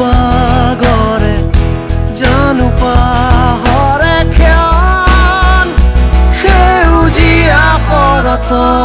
বাগৰে জানো পাহৰে ক্ষণ সেউজীয়া শৰতৰ